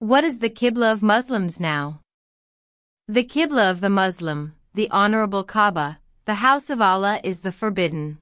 What is the Qibla of Muslims now? The Qibla of the Muslim, the Honorable Kaaba, the House of Allah is the forbidden.